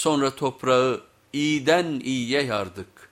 Sonra toprağı iyiden iyiye yardık.